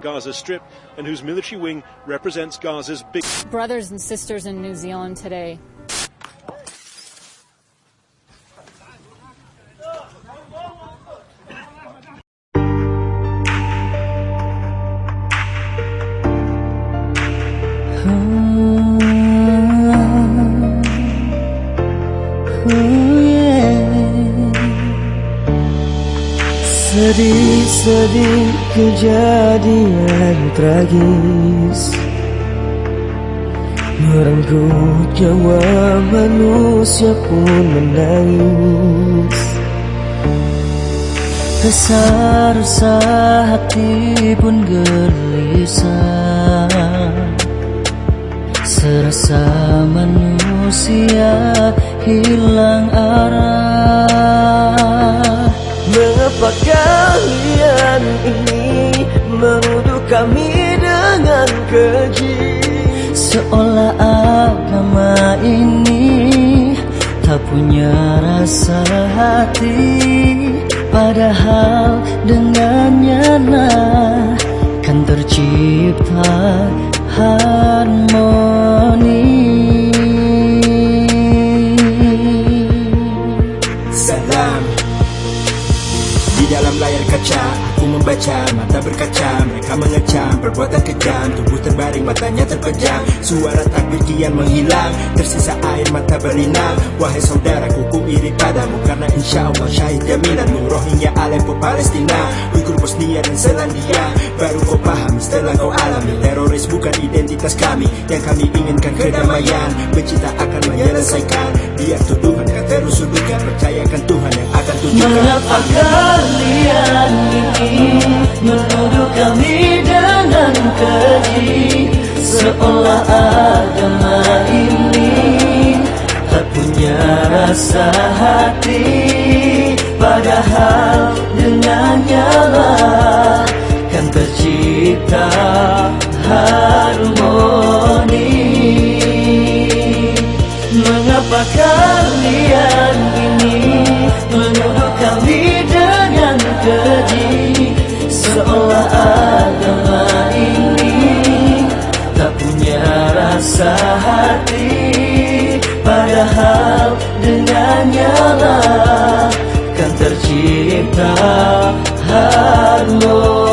Gaza Strip and whose military wing represents Gaza's big brothers and sisters in New Zealand today. Sedih-sedih kejadian tragis. Merenggut nyawa manusia pun menangis. Resah-resah hati pun gelisah. Serasa manusia hilang arah. Mengapa kalian ini menuduh kami dengan keji? Seolah agama ini tak punya rasa hati Padahal dengannya lah kan tercipta layar kaca. Aku membaca, mata berkaca. Mereka mengecam, perbuatan kejam. Tubuh terbaring, matanya terpejam. Suara takbir kian menghilang. Tersisa air mata berlinang. Wahai saudaraku, ku iri padamu. Karena insya Allah syahid jaminanmu Rohingya, Aleppo, Palestina. Uyghur, Bosnia dan Selandia Baru kau paham setelah kau alami Teroris bukan identitas kami. Yang kami inginkan kedamaian. Benci tak akan menyelesaikan. Biar tuduhan kan Mengapa kalian ini Menuduh kami dengan keji Seolah agama ini Tak punya rasa hati. Padahal dengannya lah Kan tercipta harmoni. Mengapa kalian rasa hati Padahal dengannya lah Kan tercipta harmoni